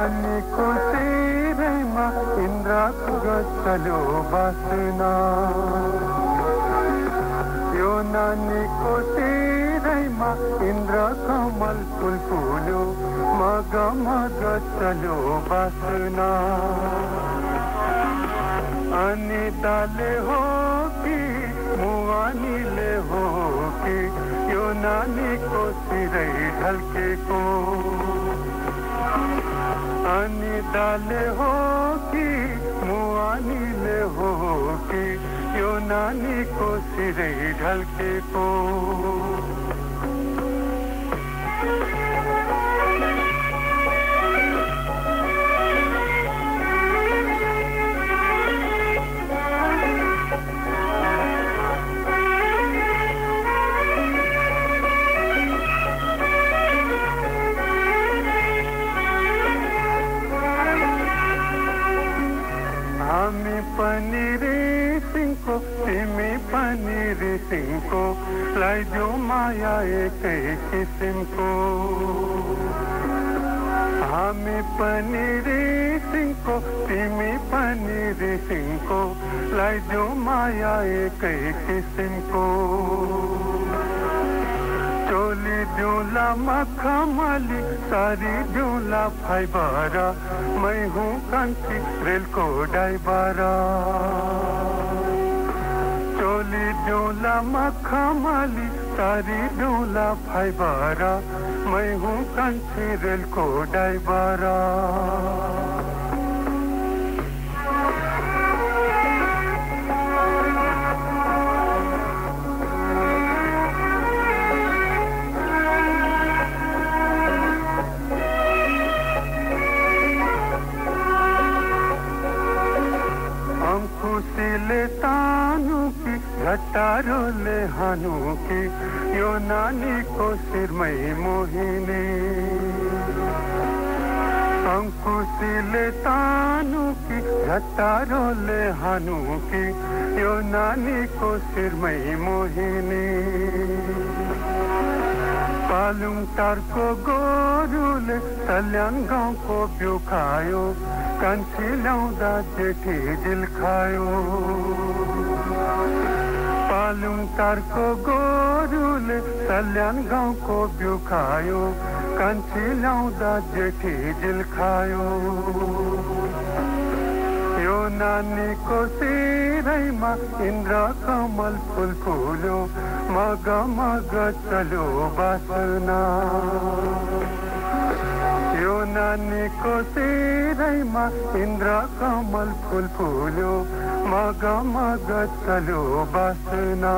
नानीको सिरैमा इन्द्रको गचल्यो बासना यो नानीको सिरैमा इन्द्र कमल फुल फुल्यो मग मग चल्यो बासना अनि दाले हो कि मुवानीले हो कि यो नानीको सिरै ढल्केको अनि दाले हो कि मुवानीले हो कि यो नानीको सिरै ढल्केको हामी रेसिङको तिमी पनि रेसिङको लैजो माया एकै किसिमको हामी पनि रेसिङको तिमी पनि रेसिङको लैजो माया एकै किसिमको चोली दिउँला मखमली सारी दिउँला फाइबर मै हुँ कान्छी रेलको ड्राइभर चोली दिउँला मखमली सारी दिउँला फाइबर। मै हुँ कान्छी रेलको ड्राइभर। खुसीले तानु कि घटारोले हानु कि यो नानीको शिरमै मोहिनी। खुसीले तानु कि घटारोले हानु कि यो नानीको शिरमै मोहिनी। पालुङ टारको गोरुले सल्यान गाउँको बिउ कान्छी ल्याउँदा जेठी दिल खायो। पालुङ टारको गोरुले सल्यान गाउँको बिउ खायो। कान्छी ल्याउँदा जेठी दिल खायो। यो नानीको सिरैमा इन्द्र कमल फुल फुल्यो। मग मग चल्यो बासना यो नानीको सिरैमा इन्द्र कमल फुल फुल्यो मग मग चल्यो बासना।